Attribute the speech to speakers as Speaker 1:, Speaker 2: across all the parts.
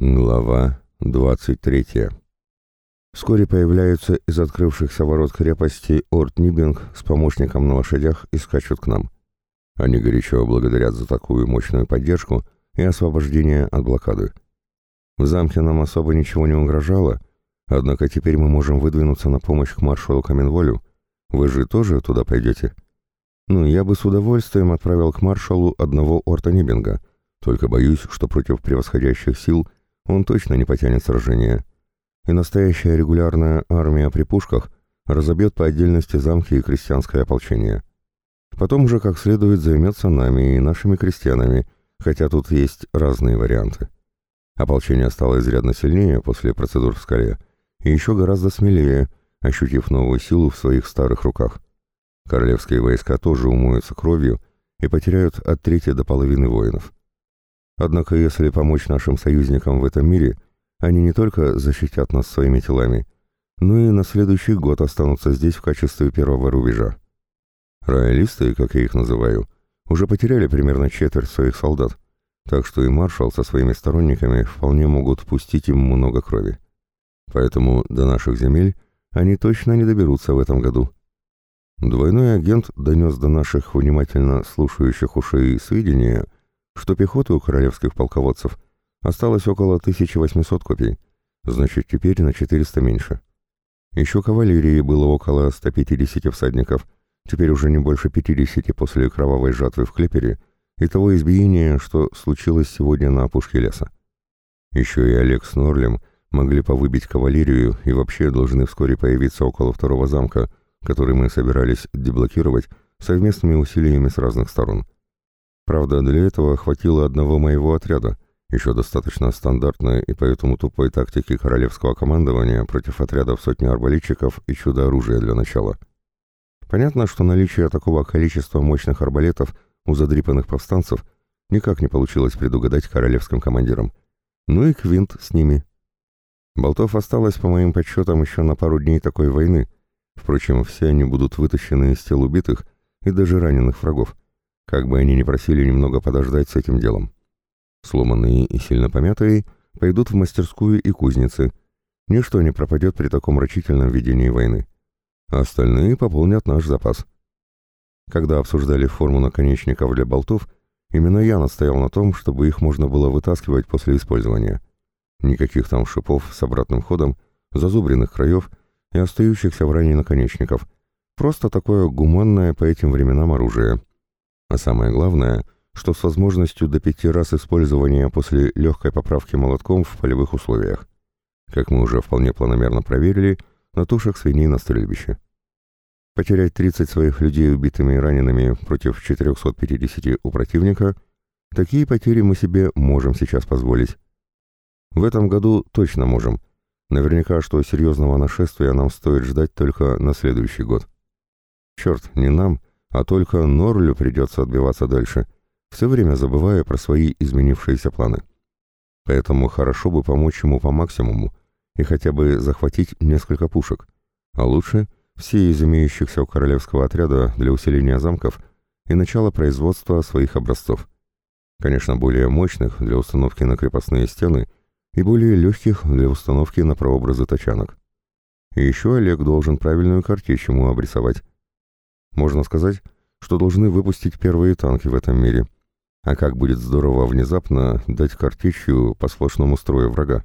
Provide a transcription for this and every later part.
Speaker 1: Глава 23. Вскоре появляются из открывшихся ворот крепости Орт Нибинг с помощником на лошадях и скачут к нам. Они горячо благодарят за такую мощную поддержку и освобождение от блокады. В замке нам особо ничего не угрожало, однако теперь мы можем выдвинуться на помощь к маршалу Каменволю. Вы же тоже туда пойдете? Ну, я бы с удовольствием отправил к маршалу одного Орта Нибинга, только боюсь, что против превосходящих сил – он точно не потянет сражение. И настоящая регулярная армия при пушках разобьет по отдельности замки и крестьянское ополчение. Потом уже как следует займется нами и нашими крестьянами, хотя тут есть разные варианты. Ополчение стало изрядно сильнее после процедур в скале и еще гораздо смелее, ощутив новую силу в своих старых руках. Королевские войска тоже умоются кровью и потеряют от трети до половины воинов. Однако если помочь нашим союзникам в этом мире, они не только защитят нас своими телами, но и на следующий год останутся здесь в качестве первого рубежа. Роялисты, как я их называю, уже потеряли примерно четверть своих солдат, так что и маршал со своими сторонниками вполне могут пустить им много крови. Поэтому до наших земель они точно не доберутся в этом году. Двойной агент донес до наших внимательно слушающих ушей сведения – что пехоты у королевских полководцев осталось около 1800 копий, значит теперь на 400 меньше. Еще кавалерии было около 150 всадников, теперь уже не больше 50 после кровавой жатвы в Клепере и того избиения, что случилось сегодня на опушке леса. Еще и Олег с Норлем могли повыбить кавалерию и вообще должны вскоре появиться около второго замка, который мы собирались деблокировать совместными усилиями с разных сторон. Правда, для этого хватило одного моего отряда, еще достаточно стандартной и поэтому тупой тактики королевского командования против отрядов сотни арбалетчиков и чудо-оружия для начала. Понятно, что наличие такого количества мощных арбалетов у задрипанных повстанцев никак не получилось предугадать королевским командирам. Ну и Квинт с ними. Болтов осталось, по моим подсчетам, еще на пару дней такой войны. Впрочем, все они будут вытащены из тел убитых и даже раненых врагов как бы они ни просили немного подождать с этим делом. Сломанные и сильно помятые пойдут в мастерскую и кузницы. Ничто не пропадет при таком рачительном ведении войны. А остальные пополнят наш запас. Когда обсуждали форму наконечников для болтов, именно я настоял на том, чтобы их можно было вытаскивать после использования. Никаких там шипов с обратным ходом, зазубренных краев и остающихся в ране наконечников. Просто такое гуманное по этим временам оружие. А самое главное, что с возможностью до пяти раз использования после легкой поправки молотком в полевых условиях. Как мы уже вполне планомерно проверили, на тушах свиней на стрельбище. Потерять 30 своих людей убитыми и ранеными против 450 у противника – такие потери мы себе можем сейчас позволить. В этом году точно можем. Наверняка, что серьезного нашествия нам стоит ждать только на следующий год. Черт, не нам – а только Норлю придется отбиваться дальше, все время забывая про свои изменившиеся планы. Поэтому хорошо бы помочь ему по максимуму и хотя бы захватить несколько пушек, а лучше все из имеющихся у королевского отряда для усиления замков и начала производства своих образцов. Конечно, более мощных для установки на крепостные стены и более легких для установки на прообразы тачанок. И еще Олег должен правильную картечь ему обрисовать, можно сказать, что должны выпустить первые танки в этом мире. А как будет здорово внезапно дать картечью по сплошному строю врага,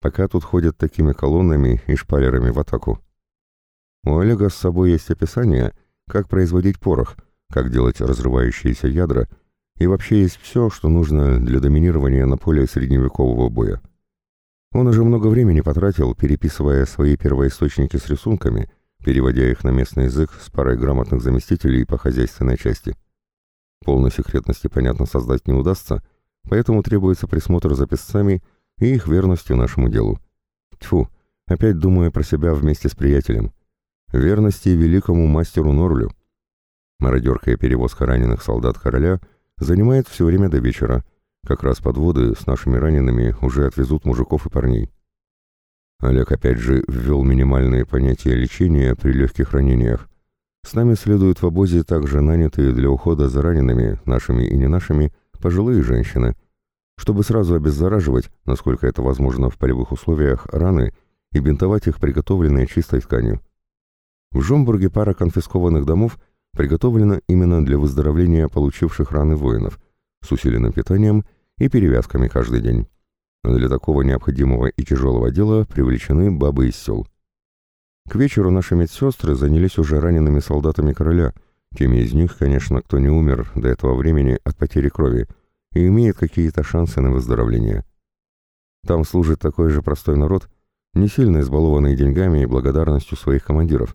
Speaker 1: пока тут ходят такими колоннами и шпалерами в атаку. У Олега с собой есть описание, как производить порох, как делать разрывающиеся ядра, и вообще есть все, что нужно для доминирования на поле средневекового боя. Он уже много времени потратил, переписывая свои первоисточники с рисунками, переводя их на местный язык с парой грамотных заместителей по хозяйственной части. Полной секретности, понятно, создать не удастся, поэтому требуется присмотр за писцами и их верностью нашему делу. Тьфу, опять думаю про себя вместе с приятелем. Верности великому мастеру Норлю. Мародерка и перевозка раненых солдат короля занимает все время до вечера. Как раз подводы с нашими ранеными уже отвезут мужиков и парней. Олег опять же ввел минимальные понятия лечения при легких ранениях. С нами следуют в обозе также нанятые для ухода за ранеными, нашими и не нашими, пожилые женщины. чтобы сразу обеззараживать, насколько это возможно в полевых условиях, раны и бинтовать их приготовленной чистой тканью. В Жомбурге пара конфискованных домов приготовлена именно для выздоровления получивших раны воинов, с усиленным питанием и перевязками каждый день. Для такого необходимого и тяжелого дела привлечены бабы из сел. К вечеру наши медсестры занялись уже ранеными солдатами короля, теми из них, конечно, кто не умер до этого времени от потери крови и имеет какие-то шансы на выздоровление. Там служит такой же простой народ, не сильно избалованный деньгами и благодарностью своих командиров,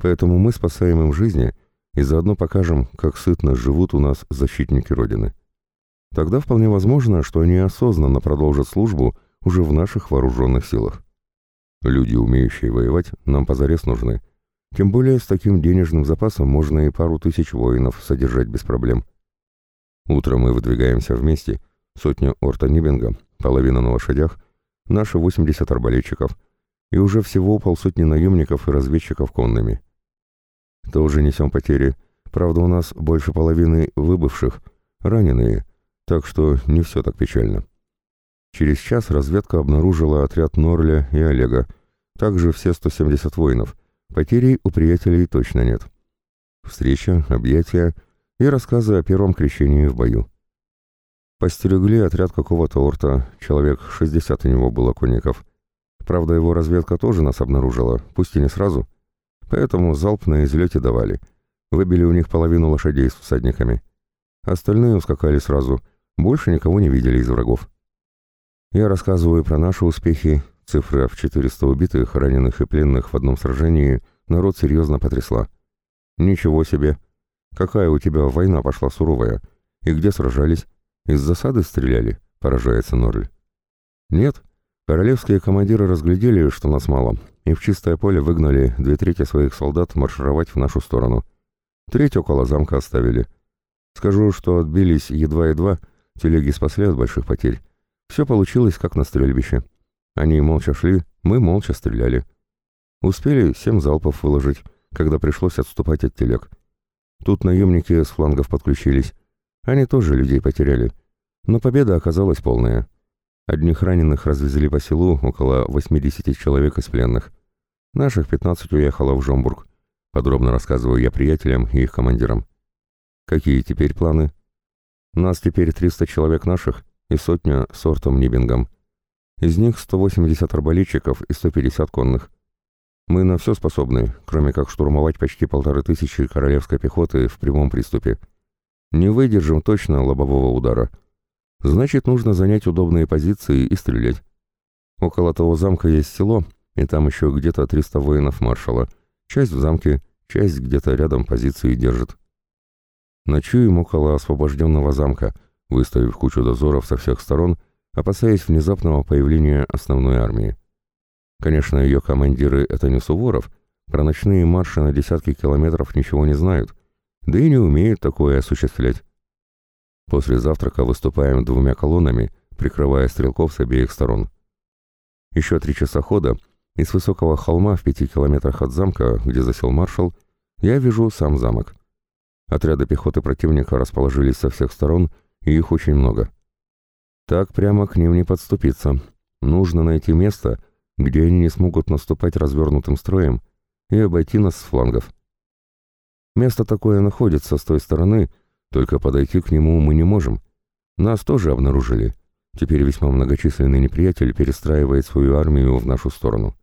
Speaker 1: поэтому мы спасаем им жизни и заодно покажем, как сытно живут у нас защитники Родины. Тогда вполне возможно, что они осознанно продолжат службу уже в наших вооруженных силах. Люди, умеющие воевать, нам позарез нужны. Тем более с таким денежным запасом можно и пару тысяч воинов содержать без проблем. Утром мы выдвигаемся вместе, сотня орта Нибинга, половина на лошадях, наши 80 арбалетчиков и уже всего полсотни наемников и разведчиков конными. Тоже несем потери, правда у нас больше половины выбывших, раненые – так что не все так печально. Через час разведка обнаружила отряд Норля и Олега, также все 170 воинов. Потерей у приятелей точно нет. Встреча, объятия и рассказы о первом крещении в бою. Постерегли отряд какого-то орта, человек 60 у него было конников. Правда, его разведка тоже нас обнаружила, пусть и не сразу. Поэтому залп на излете давали. Выбили у них половину лошадей с всадниками. Остальные ускакали сразу — больше никого не видели из врагов. Я рассказываю про наши успехи. Цифра в 400 убитых, раненых и пленных в одном сражении народ серьезно потрясла. Ничего себе! Какая у тебя война пошла суровая? И где сражались? Из засады стреляли? Поражается Норль. Нет. Королевские командиры разглядели, что нас мало, и в чистое поле выгнали две трети своих солдат маршировать в нашу сторону. Треть около замка оставили. Скажу, что отбились едва-едва, Телеги спасли от больших потерь. Все получилось, как на стрельбище. Они молча шли, мы молча стреляли. Успели семь залпов выложить, когда пришлось отступать от телег. Тут наемники с флангов подключились. Они тоже людей потеряли. Но победа оказалась полная. Одних раненых развезли по селу, около 80 человек из пленных. Наших 15 уехало в Жомбург. Подробно рассказываю я приятелям и их командирам. Какие теперь планы? Нас теперь 300 человек наших и сотня сортом Нибингом. Из них 180 арбалетчиков и 150 конных. Мы на все способны, кроме как штурмовать почти полторы тысячи королевской пехоты в прямом приступе. Не выдержим точно лобового удара. Значит, нужно занять удобные позиции и стрелять. Около того замка есть село, и там еще где-то 300 воинов маршала. Часть в замке, часть где-то рядом позиции держит. Ночуем около освобожденного замка, выставив кучу дозоров со всех сторон, опасаясь внезапного появления основной армии. Конечно, ее командиры — это не Суворов, про ночные марши на десятки километров ничего не знают, да и не умеют такое осуществлять. После завтрака выступаем двумя колоннами, прикрывая стрелков с обеих сторон. Еще три часа хода, и с высокого холма в пяти километрах от замка, где засел маршал, я вижу сам замок. Отряды пехоты противника расположились со всех сторон, и их очень много. Так прямо к ним не подступиться. Нужно найти место, где они не смогут наступать развернутым строем и обойти нас с флангов. Место такое находится с той стороны, только подойти к нему мы не можем. Нас тоже обнаружили. Теперь весьма многочисленный неприятель перестраивает свою армию в нашу сторону.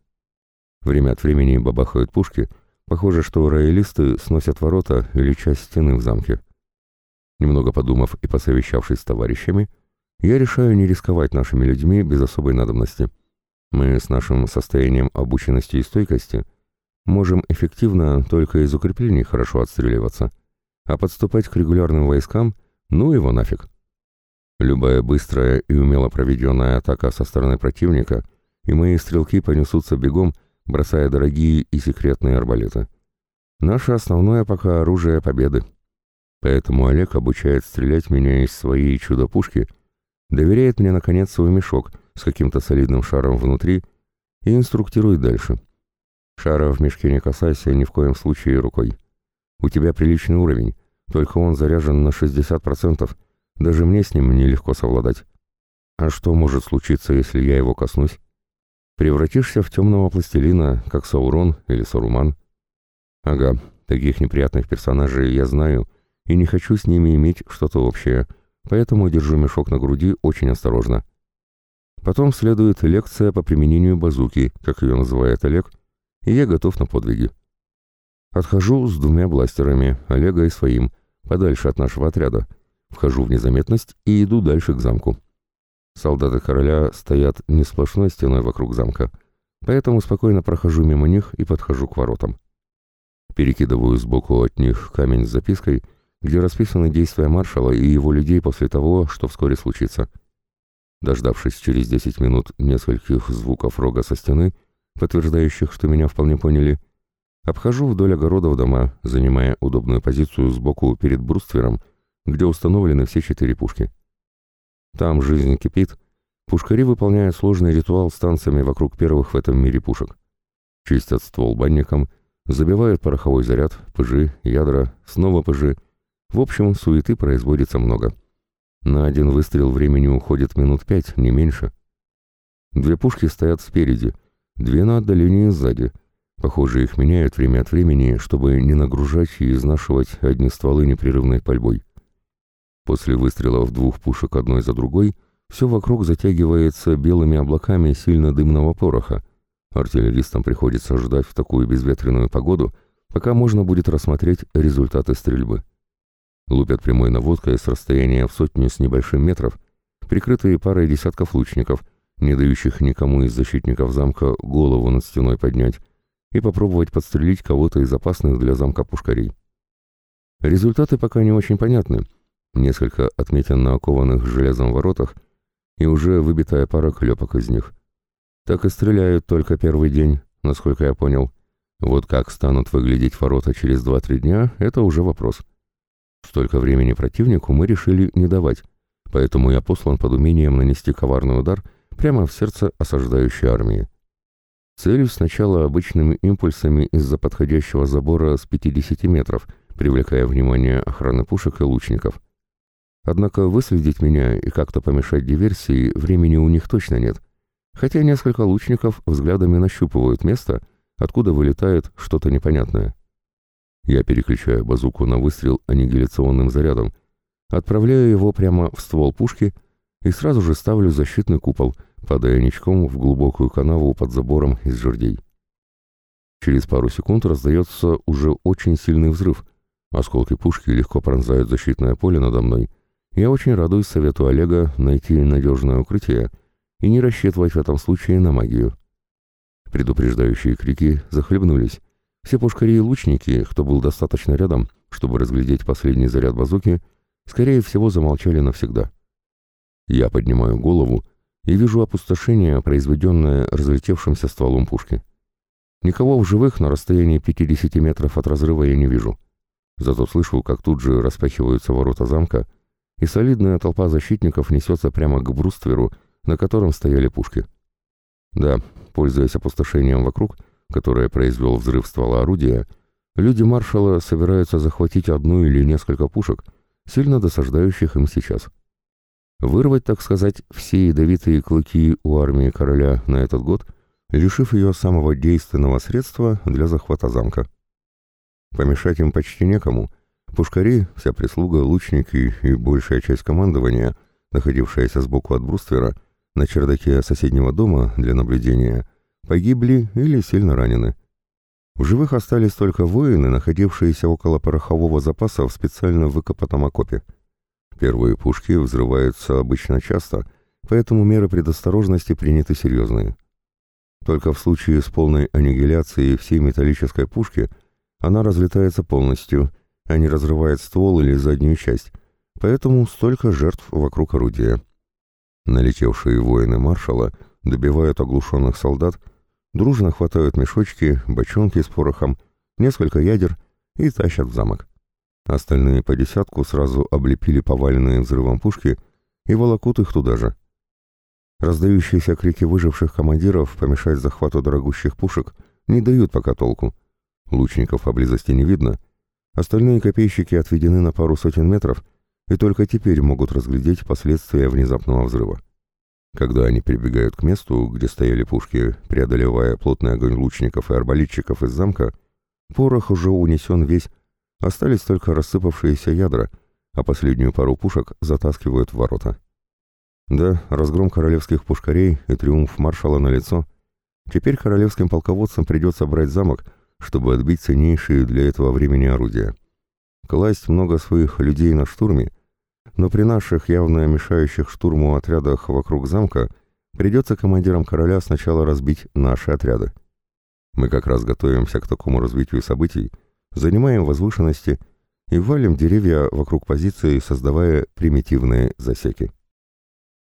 Speaker 1: Время от времени бабахают пушки — Похоже, что роялисты сносят ворота или часть стены в замке. Немного подумав и посовещавшись с товарищами, я решаю не рисковать нашими людьми без особой надобности. Мы с нашим состоянием обученности и стойкости можем эффективно только из укреплений хорошо отстреливаться, а подступать к регулярным войскам — ну его нафиг. Любая быстрая и умело проведенная атака со стороны противника, и мои стрелки понесутся бегом — бросая дорогие и секретные арбалеты. Наше основное пока оружие победы. Поэтому Олег обучает стрелять меня из своей чудо-пушки, доверяет мне, наконец, свой мешок с каким-то солидным шаром внутри и инструктирует дальше. Шара в мешке не касайся ни в коем случае рукой. У тебя приличный уровень, только он заряжен на 60%, даже мне с ним нелегко совладать. А что может случиться, если я его коснусь? Превратишься в темного пластилина, как Саурон или Саруман. Ага, таких неприятных персонажей я знаю и не хочу с ними иметь что-то общее, поэтому держу мешок на груди очень осторожно. Потом следует лекция по применению базуки, как ее называет Олег, и я готов на подвиги. Отхожу с двумя бластерами, Олега и своим, подальше от нашего отряда. Вхожу в незаметность и иду дальше к замку. Солдаты короля стоят не сплошной стеной вокруг замка, поэтому спокойно прохожу мимо них и подхожу к воротам. Перекидываю сбоку от них камень с запиской, где расписаны действия маршала и его людей после того, что вскоре случится. Дождавшись через 10 минут нескольких звуков рога со стены, подтверждающих, что меня вполне поняли, обхожу вдоль огородов дома, занимая удобную позицию сбоку перед бруствером, где установлены все четыре пушки. Там жизнь кипит. Пушкари выполняют сложный ритуал с танцами вокруг первых в этом мире пушек. Чистят ствол банником, забивают пороховой заряд, пыжи, ядра, снова пыжи. В общем, суеты производится много. На один выстрел времени уходит минут пять, не меньше. Две пушки стоят спереди, две на отдалении сзади. Похоже, их меняют время от времени, чтобы не нагружать и изнашивать одни стволы непрерывной пальбой. После выстрелов двух пушек одной за другой все вокруг затягивается белыми облаками сильно дымного пороха. Артиллеристам приходится ждать в такую безветренную погоду, пока можно будет рассмотреть результаты стрельбы. Лупят прямой наводкой с расстояния в сотню с небольшим метров, прикрытые парой десятков лучников, не дающих никому из защитников замка голову над стеной поднять и попробовать подстрелить кого-то из опасных для замка пушкарей. Результаты пока не очень понятны, несколько отметин на окованных железом воротах и уже выбитая пара клепок из них. Так и стреляют только первый день, насколько я понял. Вот как станут выглядеть ворота через 2-3 дня, это уже вопрос. Столько времени противнику мы решили не давать, поэтому я послан под умением нанести коварный удар прямо в сердце осаждающей армии. Целюсь сначала обычными импульсами из-за подходящего забора с 50 метров, привлекая внимание охраны пушек и лучников. Однако выследить меня и как-то помешать диверсии времени у них точно нет, хотя несколько лучников взглядами нащупывают место, откуда вылетает что-то непонятное. Я переключаю базуку на выстрел аннигиляционным зарядом, отправляю его прямо в ствол пушки и сразу же ставлю защитный купол, падая ничком в глубокую канаву под забором из жердей. Через пару секунд раздается уже очень сильный взрыв. Осколки пушки легко пронзают защитное поле надо мной — я очень радуюсь совету Олега найти надежное укрытие и не рассчитывать в этом случае на магию. Предупреждающие крики захлебнулись. Все пушкари и лучники, кто был достаточно рядом, чтобы разглядеть последний заряд базуки, скорее всего замолчали навсегда. Я поднимаю голову и вижу опустошение, произведенное разлетевшимся стволом пушки. Никого в живых на расстоянии 50 метров от разрыва я не вижу. Зато слышу, как тут же распахиваются ворота замка, и солидная толпа защитников несется прямо к брустверу, на котором стояли пушки. Да, пользуясь опустошением вокруг, которое произвел взрыв ствола орудия, люди маршала собираются захватить одну или несколько пушек, сильно досаждающих им сейчас. Вырвать, так сказать, все ядовитые клыки у армии короля на этот год, лишив ее самого действенного средства для захвата замка. Помешать им почти некому — Пушкари, вся прислуга, лучники и большая часть командования, находившаяся сбоку от бруствера, на чердаке соседнего дома для наблюдения, погибли или сильно ранены. В живых остались только воины, находившиеся около порохового запаса в специально выкопанном окопе. Первые пушки взрываются обычно часто, поэтому меры предосторожности приняты серьезные. Только в случае с полной аннигиляцией всей металлической пушки она разлетается полностью – а не разрывает ствол или заднюю часть, поэтому столько жертв вокруг орудия. Налетевшие воины маршала добивают оглушенных солдат, дружно хватают мешочки, бочонки с порохом, несколько ядер и тащат в замок. Остальные по десятку сразу облепили поваленные взрывом пушки и волокут их туда же. Раздающиеся крики выживших командиров помешать захвату дорогущих пушек не дают пока толку. Лучников поблизости не видно — Остальные копейщики отведены на пару сотен метров и только теперь могут разглядеть последствия внезапного взрыва. Когда они прибегают к месту, где стояли пушки, преодолевая плотный огонь лучников и арбалетчиков из замка, порох уже унесен весь, остались только рассыпавшиеся ядра, а последнюю пару пушек затаскивают в ворота. Да, разгром королевских пушкарей и триумф маршала на лицо. Теперь королевским полководцам придется брать замок, чтобы отбить ценнейшие для этого времени орудия. Класть много своих людей на штурме, но при наших явно мешающих штурму отрядах вокруг замка придется командирам короля сначала разбить наши отряды. Мы как раз готовимся к такому развитию событий, занимаем возвышенности и валим деревья вокруг позиции, создавая примитивные засеки.